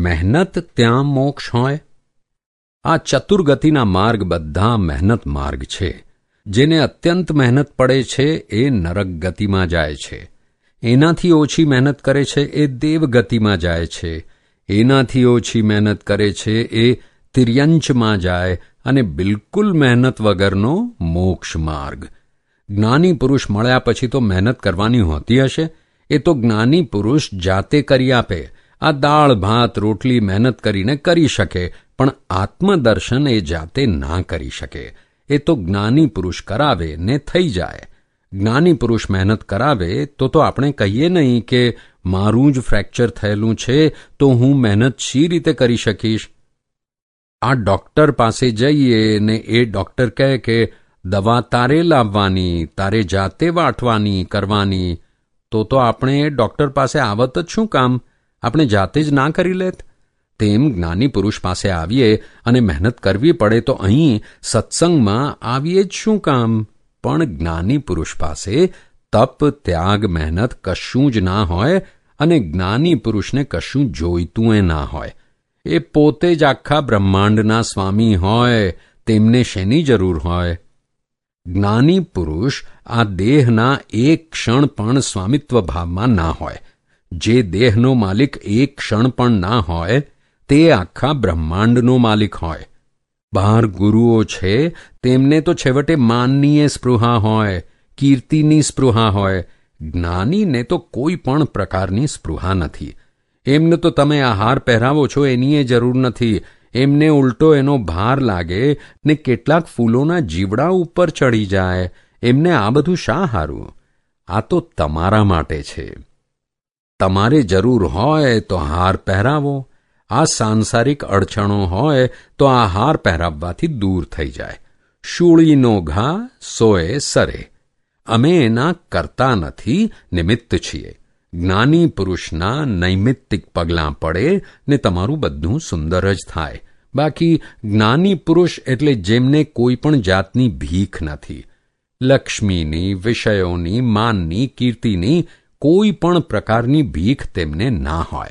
મહેનત ત્યાં મોક્ષ હોય? આ ચતુર્ગતિના માર્ગ બધા મહેનત માર્ગ છે. જેને અત્યંત મહેનત પડે છે, એ નરક ગતિમાં જાય છે. એનાથી ઓછી મહેનત કરે છે, એ દેવગતિમાં જાય છે. એનાથી ઓછી મહેનત કરે છે, એ તિર્યંચમાં જાય અને બિલકુલ મહેનત વગરનો મોક્ષ માર્ગ. જ્ઞાની પુરુષ મળ્યા પછી તો મહેનત કરવાની હોતી હશે? એ તો જ્ઞાની પુરુષ જાતે કરી આપે. આ દાળ, ભાત, રોટલી મહેનત કરીને કરી શકે, પણ આત્મદર્શન એ જાતે ના કરી શકે. એ તો જ્ઞાની પુરુષ કરાવે ને થઈ જાય. જ્ઞાની પુરુષ મહેનત કરાવે તો તો આપણે કહીએ નહીં કે મારું જ ફ્રેક્ચર થયેલું છે, તો હું મહેનત શી રીતે કરી શકીશ? આ ડૉક્ટર પાસે જઈએ ને એ ડૉક્ટર કહે કે, દવા તારે લાવવાની, તારે જાતે વાટવાની, કરવાની. તો તો આપણે ડૉક્ટર પાસે આવત જ શું કામ? આપણે જાતે જ ના કરી લેત? તેમ જ્ઞાની પુરુષ પાસે આવીએ અને મહેનત કરવી પડે તો અહીં સત્સંગમાં આવીએ જ શું કામ? પણ જ્ઞાની પુરુષ પાસે તપ, ત્યાગ, મહેનત કશું જ ના હોય અને જ્ઞાની પુરુષને કશું જોઈતું એ ના હોય. એ પોતે જ આખા બ્રહ્માંડના સ્વામી હોય, તેમને શેની જરૂર હોય? જ્ઞાની પુરુષ આ દેહના એક ક્ષણ પણ સ્વામિત્વ ભાવમાં ના હોય. જે દેહનો માલિક એક ક્ષણ પણ ના હોય, તે આખા બ્રહ્માંડનો માલિક હોય. બહાર ગુરુઓ છે, તેમને તો છેવટે માનનીય સ્પૃહા હોય, કીર્તિની સ્પૃહા હોય. જ્ઞાનીને તો કોઈ પણ પ્રકારની સ્પૃહા નથી. એમને તો તમે આહાર પહેરાવો છો એની જરૂર નથી. એમને ઉલટો એનો ભાર લાગે ને કેટલાક ફૂલોના જીવડા ઉપર ચડી જાય. એમને આ બધું શા હારું? આ તો તમારા માટે છે. તમારે જરૂર હોય તો હાર પહેરાવો. આ સાંસારિક અડચણો હોય તો આ હાર પહેરાવવાથી દૂર થઈ જાય. શૂળીનો ઘા સોએ સરે. અમે એના કરતા નથી, નિમિત્ત છીએ. જ્ઞાની પુરુષના નૈમિત્તિક પગલાં પડે ને તમારું બધું સુંદર જ થાય. બાકી જ્ઞાની પુરુષ એટલે જેમને કોઈ પણ જાતની ભીખ નથી. લક્ષ્મીની, વિષયોની, માનની, કીર્તિની કોઈ પણ પ્રકારની ભીખ તેમને ના હોય.